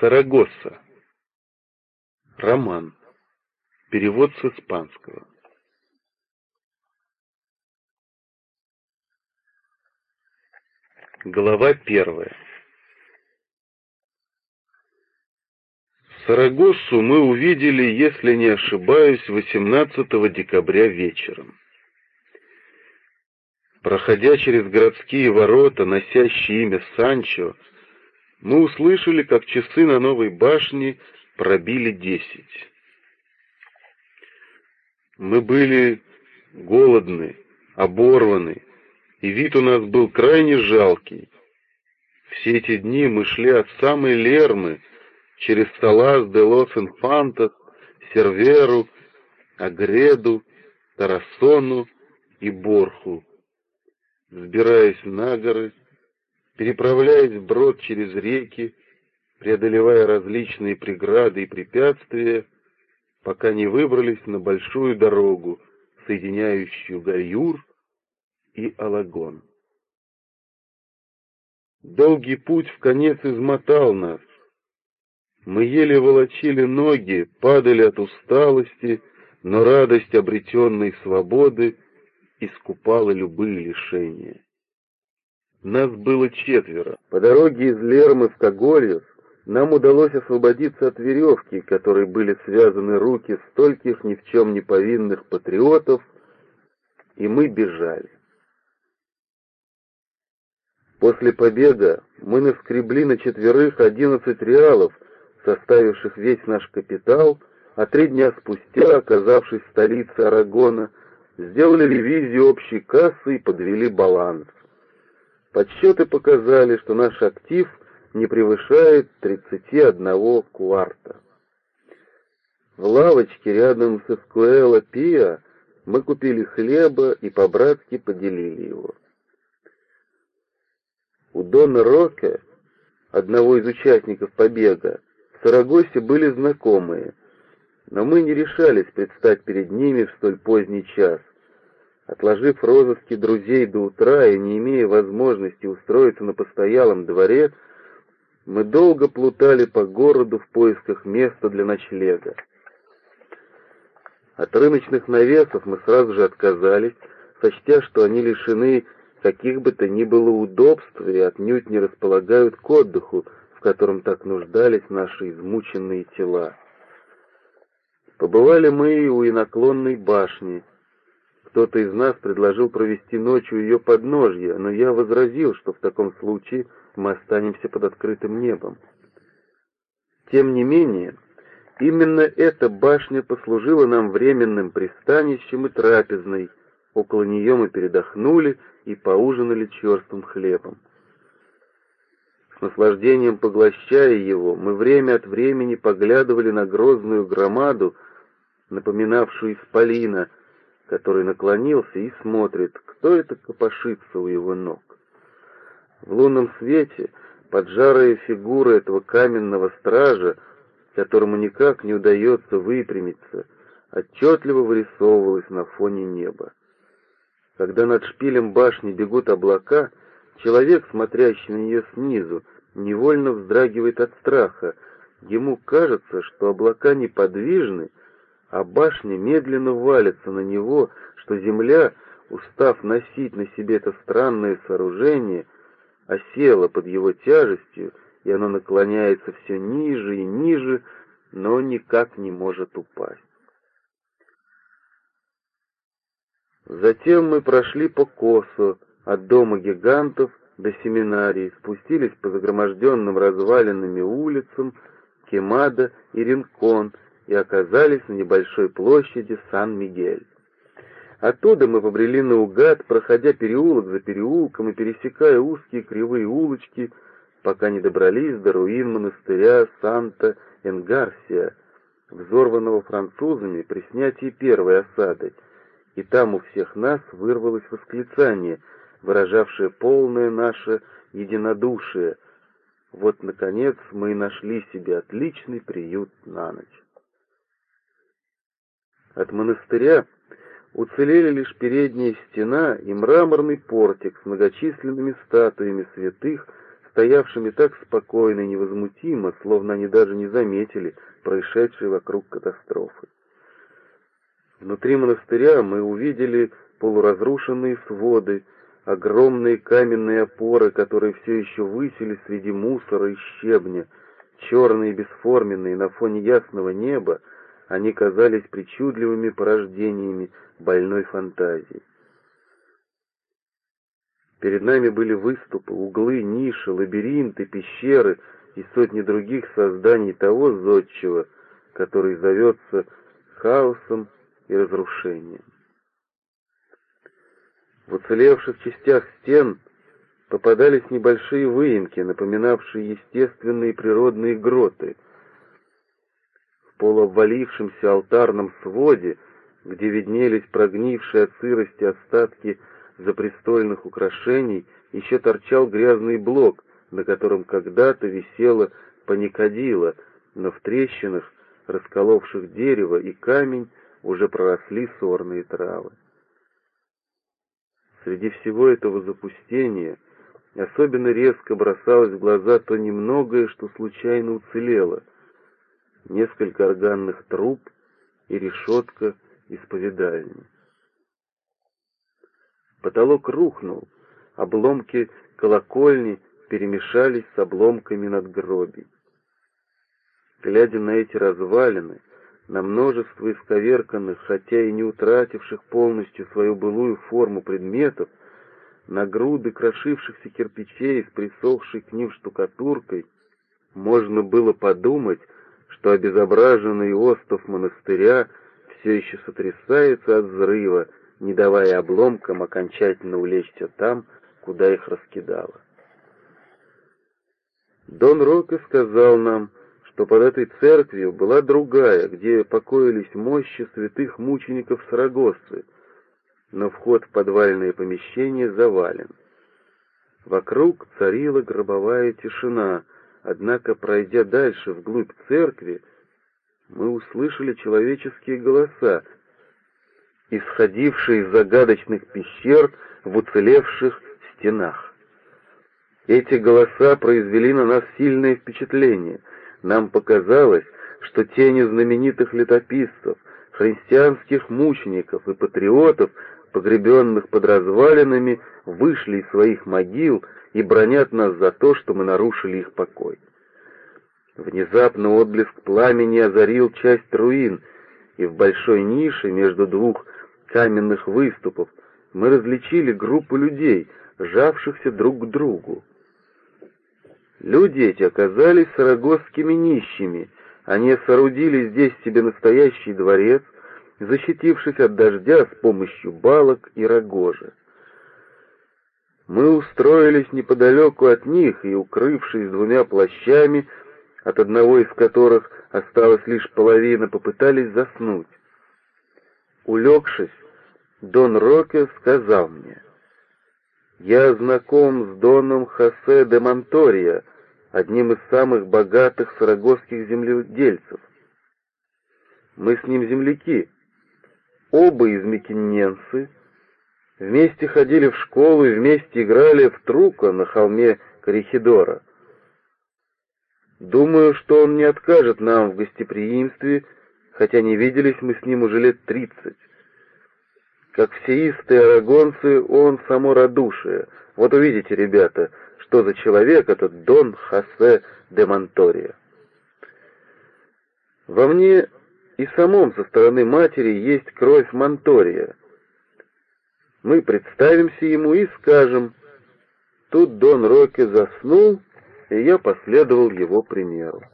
Сарагоса. Роман. Перевод с испанского. Глава первая. Сарагоссу мы увидели, если не ошибаюсь, 18 декабря вечером. Проходя через городские ворота, носящие имя Санчо, мы услышали, как часы на новой башне пробили десять. Мы были голодны, оборваны, и вид у нас был крайне жалкий. Все эти дни мы шли от самой Лермы через Салас де лос Инфантос, Серверу, Агреду, Тарасону и Борху, взбираясь на горы, переправляясь брод через реки, преодолевая различные преграды и препятствия, пока не выбрались на большую дорогу, соединяющую Гаюр и Алагон. Долгий путь в конец измотал нас. Мы еле волочили ноги, падали от усталости, но радость обретенной свободы искупала любые лишения. Нас было четверо. По дороге из Лермы в Когольев нам удалось освободиться от веревки, которой были связаны руки стольких ни в чем не повинных патриотов, и мы бежали. После побега мы наскребли на четверых одиннадцать реалов, составивших весь наш капитал, а три дня спустя, оказавшись в столице Арагона, сделали ревизию общей кассы и подвели баланс. Подсчеты показали, что наш актив не превышает 31 кварта. В лавочке рядом с Эскуэла Пиа мы купили хлеба и по-братски поделили его. У Дона Роке, одного из участников побега, в Сарагосе были знакомые, но мы не решались предстать перед ними в столь поздний час — Отложив розыски друзей до утра и не имея возможности устроиться на постоялом дворе, мы долго плутали по городу в поисках места для ночлега. От рыночных навесов мы сразу же отказались, сочтя, что они лишены каких бы то ни было удобств и отнюдь не располагают к отдыху, в котором так нуждались наши измученные тела. Побывали мы и у иноклонной башни — кто-то из нас предложил провести ночь у ее подножья, но я возразил, что в таком случае мы останемся под открытым небом. Тем не менее, именно эта башня послужила нам временным пристанищем и трапезной. Около нее мы передохнули и поужинали черствым хлебом. С наслаждением поглощая его, мы время от времени поглядывали на грозную громаду, напоминавшую исполина, который наклонился и смотрит, кто это копошится у его ног. В лунном свете поджарая фигура этого каменного стража, которому никак не удается выпрямиться, отчетливо вырисовывалась на фоне неба. Когда над шпилем башни бегут облака, человек, смотрящий на нее снизу, невольно вздрагивает от страха. Ему кажется, что облака неподвижны, а башня медленно валится на него, что земля, устав носить на себе это странное сооружение, осела под его тяжестью, и оно наклоняется все ниже и ниже, но никак не может упасть. Затем мы прошли по косу от дома гигантов до семинарии, спустились по загроможденным развалинами улицам Кемада и Ринкон — и оказались на небольшой площади Сан-Мигель. Оттуда мы побрели наугад, проходя переулок за переулком и пересекая узкие кривые улочки, пока не добрались до руин монастыря Санта-Энгарсия, взорванного французами при снятии первой осады, и там у всех нас вырвалось восклицание, выражавшее полное наше единодушие. Вот, наконец, мы и нашли себе отличный приют на ночь. От монастыря уцелели лишь передняя стена и мраморный портик с многочисленными статуями святых, стоявшими так спокойно и невозмутимо, словно они даже не заметили происшедшей вокруг катастрофы. Внутри монастыря мы увидели полуразрушенные своды, огромные каменные опоры, которые все еще высились среди мусора и щебня, черные бесформенные на фоне ясного неба, они казались причудливыми порождениями больной фантазии. Перед нами были выступы, углы, ниши, лабиринты, пещеры и сотни других созданий того зодчего, который зовется хаосом и разрушением. В уцелевших частях стен попадались небольшие выемки, напоминавшие естественные природные гроты. Полуобвалившемся алтарном своде, где виднелись прогнившие от сырости остатки запрестольных украшений еще торчал грязный блок, на котором когда-то висела паникадила, но в трещинах, расколовших дерево и камень, уже проросли сорные травы. Среди всего этого запустения особенно резко бросалось в глаза то немногое, что случайно уцелело. Несколько органных труб и решетка исповедальни. Потолок рухнул, обломки колокольни перемешались с обломками надгробий. Глядя на эти развалины, на множество исковерканных, хотя и не утративших полностью свою былую форму предметов, на груды крошившихся кирпичей с присохшей к ним штукатуркой, можно было подумать, что обезображенный остов монастыря все еще сотрясается от взрыва, не давая обломкам окончательно улечься там, куда их раскидало. Дон Рока сказал нам, что под этой церковью была другая, где покоились мощи святых мучеников Сарагоссы, но вход в подвальное помещение завален. Вокруг царила гробовая тишина, однако, пройдя дальше вглубь церкви, мы услышали человеческие голоса, исходившие из загадочных пещер в уцелевших стенах. Эти голоса произвели на нас сильное впечатление. Нам показалось, что тени знаменитых летописцев, христианских мучеников и патриотов, погребенных под развалинами, вышли из своих могил и бронят нас за то, что мы нарушили их покой. Внезапно отблеск пламени озарил часть руин, и в большой нише между двух каменных выступов мы различили группу людей, жавшихся друг к другу. Люди эти оказались сарагосскими нищими. Они соорудили здесь себе настоящий дворец, защитившись от дождя с помощью балок и рогожи. Мы устроились неподалеку от них и, укрывшись двумя плащами, от одного из которых осталась лишь половина, попытались заснуть. Улегшись, Дон Роке сказал мне, «Я знаком с Доном Хосе де Монтория, одним из самых богатых сарагосских земледельцев. Мы с ним земляки, оба из Микиненцы, вместе ходили в школу и вместе играли в трука на холме Корихидора. Думаю, что он не откажет нам в гостеприимстве, хотя не виделись мы с ним уже лет тридцать. Как все истые арагонцы, он само радушие. Вот увидите, ребята, что за человек этот Дон Хосе де Монтория. Во мне и самом со стороны матери есть кровь Монтория. Мы представимся ему и скажем, тут Дон Роке заснул, и я последовал его примеру.